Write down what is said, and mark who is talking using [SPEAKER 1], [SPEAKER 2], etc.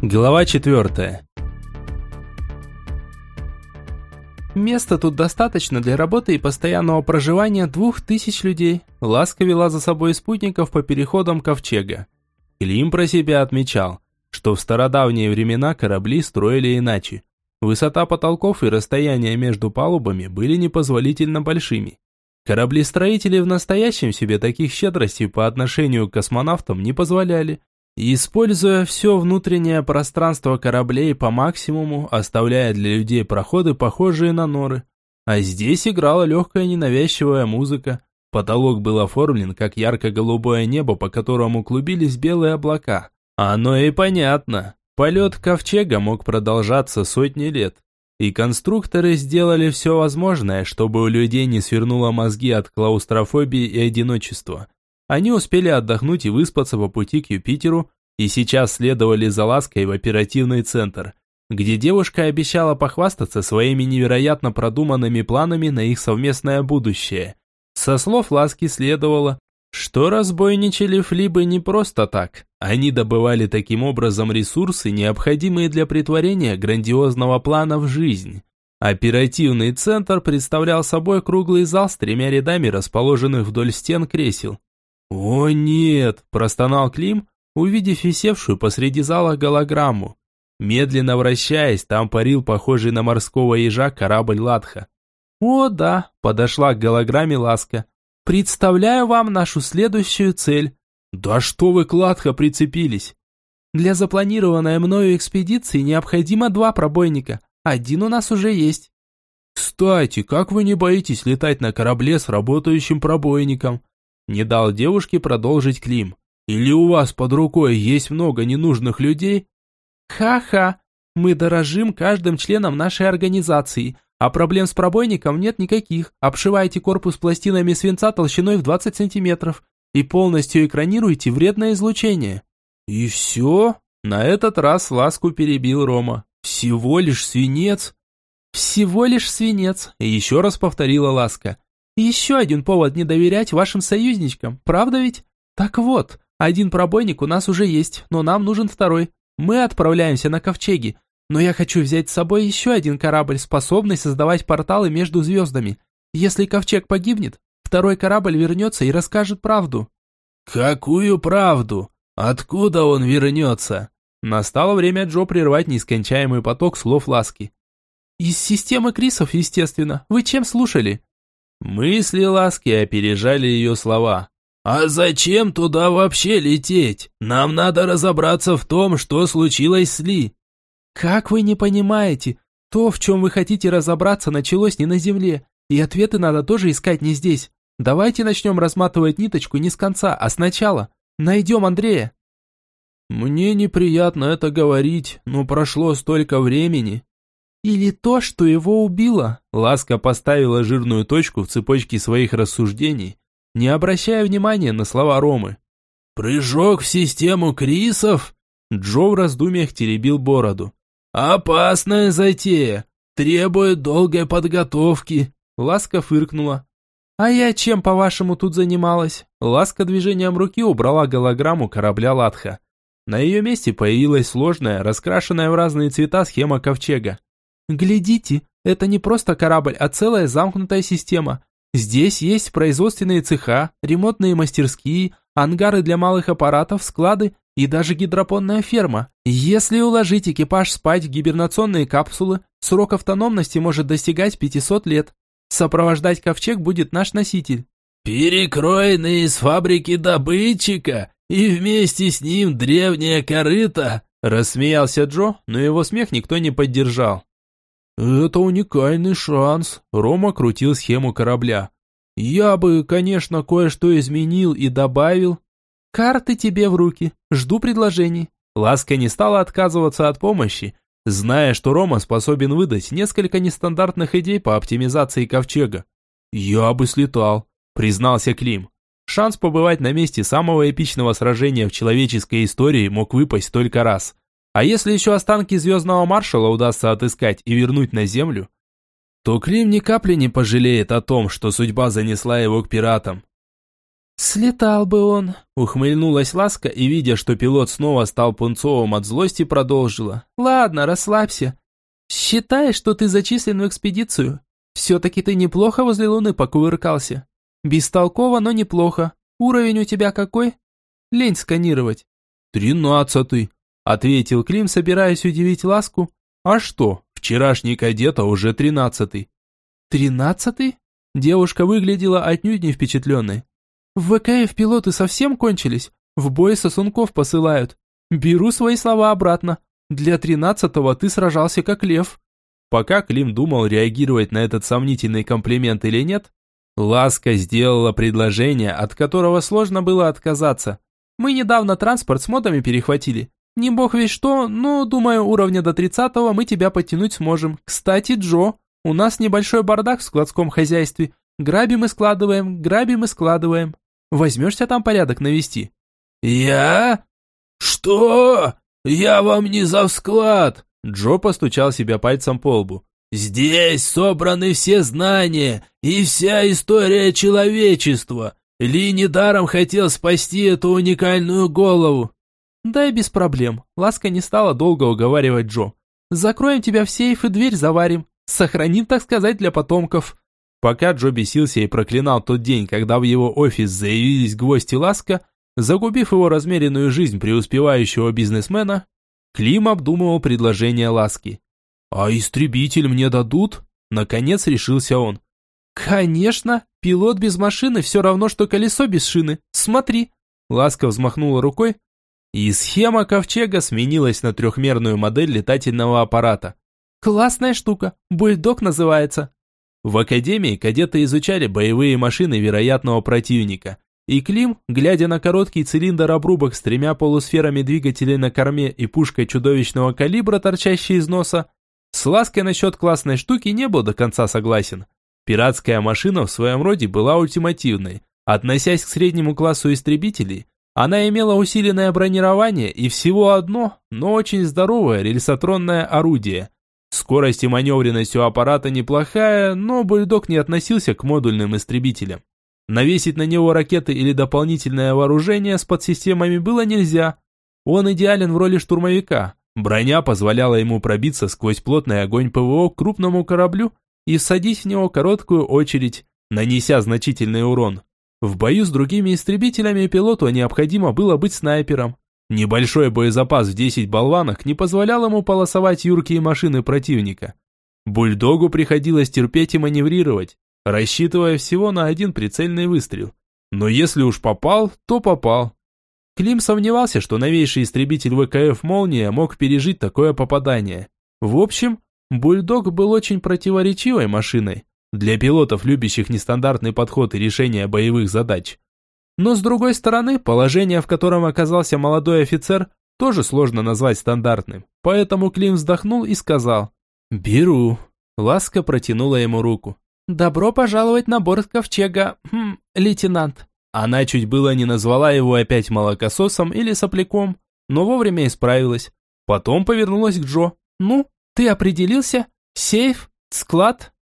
[SPEAKER 1] Глава 4. Места тут достаточно для работы и постоянного проживания двух тысяч людей. Ласка вела за собой спутников по переходам ковчега. Клим про себя отмечал, что в стародавние времена корабли строили иначе. Высота потолков и расстояние между палубами были непозволительно большими. Кораблестроители в настоящем себе таких щедростей по отношению к космонавтам не позволяли, Используя все внутреннее пространство кораблей по максимуму, оставляя для людей проходы, похожие на норы. А здесь играла легкая ненавязчивая музыка. Потолок был оформлен, как ярко-голубое небо, по которому клубились белые облака. Оно и понятно. Полет ковчега мог продолжаться сотни лет. И конструкторы сделали все возможное, чтобы у людей не свернуло мозги от клаустрофобии и одиночества. Они успели отдохнуть и выспаться по пути к Юпитеру, и сейчас следовали за лаской в оперативный центр, где девушка обещала похвастаться своими невероятно продуманными планами на их совместное будущее. Со слов ласки следовало, что разбойничали флибы не просто так. Они добывали таким образом ресурсы, необходимые для притворения грандиозного плана в жизнь. Оперативный центр представлял собой круглый зал с тремя рядами расположенных вдоль стен кресел. «О нет!» – простонал Клим, увидев висевшую посреди зала голограмму. Медленно вращаясь, там парил похожий на морского ежа корабль Ладха. «О да!» – подошла к голограмме Ласка. «Представляю вам нашу следующую цель». «Да что вы к Ладха прицепились?» «Для запланированной мною экспедиции необходимо два пробойника. Один у нас уже есть». «Кстати, как вы не боитесь летать на корабле с работающим пробойником?» Не дал девушке продолжить Клим. Или у вас под рукой есть много ненужных людей? Ха-ха, мы дорожим каждым членом нашей организации, а проблем с пробойником нет никаких. Обшивайте корпус пластинами свинца толщиной в 20 сантиметров и полностью экранируйте вредное излучение. И все? На этот раз ласку перебил Рома. Всего лишь свинец? Всего лишь свинец, еще раз повторила ласка. Еще один повод не доверять вашим союзничкам, правда ведь? Так вот, один пробойник у нас уже есть, но нам нужен второй. Мы отправляемся на ковчеги, но я хочу взять с собой еще один корабль, способный создавать порталы между звездами. Если ковчег погибнет, второй корабль вернется и расскажет правду». «Какую правду? Откуда он вернется?» Настало время Джо прервать нескончаемый поток слов ласки. «Из системы Крисов, естественно. Вы чем слушали?» Мысли ласки опережали ее слова. «А зачем туда вообще лететь? Нам надо разобраться в том, что случилось с Ли». «Как вы не понимаете? То, в чем вы хотите разобраться, началось не на Земле, и ответы надо тоже искать не здесь. Давайте начнем разматывать ниточку не с конца, а сначала. Найдем Андрея». «Мне неприятно это говорить, но прошло столько времени», или то, что его убило. Ласка поставила жирную точку в цепочке своих рассуждений, не обращая внимания на слова Ромы. «Прыжок в систему Крисов?» Джо в раздумьях теребил бороду. «Опасная затея, требует долгой подготовки», Ласка фыркнула. «А я чем, по-вашему, тут занималась?» Ласка движением руки убрала голограмму корабля Латха. На ее месте появилась сложная, раскрашенная в разные цвета схема ковчега. Глядите, это не просто корабль, а целая замкнутая система. Здесь есть производственные цеха, ремонтные мастерские, ангары для малых аппаратов, склады и даже гидропонная ферма. Если уложить экипаж спать в гибернационные капсулы, срок автономности может достигать 500 лет. Сопровождать ковчег будет наш носитель. «Перекроенный из фабрики добытчика и вместе с ним древняя корыта!» Рассмеялся Джо, но его смех никто не поддержал. «Это уникальный шанс», — Рома крутил схему корабля. «Я бы, конечно, кое-что изменил и добавил». «Карты тебе в руки. Жду предложений». Ласка не стала отказываться от помощи, зная, что Рома способен выдать несколько нестандартных идей по оптимизации ковчега. «Я бы слетал», — признался Клим. Шанс побывать на месте самого эпичного сражения в человеческой истории мог выпасть только раз — а если еще останки звездного маршала удастся отыскать и вернуть на Землю, то Клим ни капли не пожалеет о том, что судьба занесла его к пиратам. «Слетал бы он», — ухмыльнулась Ласка и, видя, что пилот снова стал пунцовым от злости, продолжила. «Ладно, расслабься. Считай, что ты зачислен в экспедицию. Все-таки ты неплохо возле Луны покувыркался. Бестолково, но неплохо. Уровень у тебя какой? Лень сканировать».
[SPEAKER 2] «Тринадцатый», — ответил Клим, собираясь удивить Ласку. «А что, вчерашний кадета уже тринадцатый».
[SPEAKER 1] «Тринадцатый?» Девушка выглядела отнюдь не впечатленной. В ВКФ пилоты совсем кончились. В бой сосунков посылают. Беру свои слова обратно. Для тринадцатого ты сражался как лев.
[SPEAKER 2] Пока Клим думал, реагировать на этот сомнительный комплимент или нет, Ласка сделала предложение, от которого сложно было отказаться.
[SPEAKER 1] Мы недавно транспорт с модами перехватили. Не бог весь что, но, думаю, уровня до тридцатого мы тебя подтянуть сможем. Кстати, Джо, у нас небольшой бардак в складском хозяйстве. Грабим и складываем, грабим и складываем. Возьмешься там порядок навести?»
[SPEAKER 2] «Я? Что? Я вам не за склад!» Джо постучал себя пальцем по лбу. «Здесь собраны все знания и вся история человечества. Ли недаром хотел спасти эту уникальную голову».
[SPEAKER 1] «Да и без проблем». Ласка не стала долго уговаривать Джо. «Закроем тебя в сейф и дверь заварим. Сохраним, так сказать, для потомков.
[SPEAKER 2] Пока Джо бесился и проклинал тот день, когда в его офис заявились гвоздь и ласка, загубив его размеренную жизнь преуспевающего бизнесмена, Клим обдумывал предложение ласки. «А истребитель мне дадут?» Наконец решился он.
[SPEAKER 1] «Конечно! Пилот без машины все равно, что колесо без шины. Смотри!»
[SPEAKER 2] Ласка взмахнула рукой, и схема ковчега сменилась на трехмерную модель летательного аппарата.
[SPEAKER 1] «Классная штука! Бульдог называется!»
[SPEAKER 2] В академии кадеты изучали боевые машины вероятного противника. И Клим, глядя на короткий цилиндр-обрубок с тремя полусферами двигателей на корме и пушкой чудовищного калибра, торчащей из носа, с лаской насчет классной штуки не был до конца согласен. Пиратская машина в своем роде была ультимативной. Относясь к среднему классу истребителей, она имела усиленное бронирование и всего одно, но очень здоровое рельсотронное орудие – Скорость и маневренность у аппарата неплохая, но бульдог не относился к модульным истребителям. Навесить на него ракеты или дополнительное вооружение с подсистемами было нельзя. Он идеален в роли штурмовика. Броня позволяла ему пробиться сквозь плотный огонь ПВО к крупному кораблю и всадить в него короткую очередь, нанеся значительный урон. В бою с другими истребителями пилоту необходимо было быть снайпером. Небольшой боезапас в 10 болванок не позволял ему полосовать юркие машины противника. Бульдогу приходилось терпеть и маневрировать, рассчитывая всего на один прицельный выстрел. Но если уж попал, то попал. Клим сомневался, что новейший истребитель ВКФ «Молния» мог пережить такое попадание. В общем, Бульдог был очень противоречивой машиной для пилотов, любящих нестандартный подход и решение боевых задач. Но с другой стороны, положение, в котором оказался молодой офицер, тоже сложно назвать стандартным. Поэтому Клим вздохнул и сказал «Беру». Ласка протянула ему руку.
[SPEAKER 1] «Добро пожаловать на борт ковчега, хм, лейтенант».
[SPEAKER 2] Она чуть было не назвала его опять молокососом или сопляком, но вовремя исправилась. Потом повернулась к Джо.
[SPEAKER 1] «Ну, ты определился? Сейф? Склад?»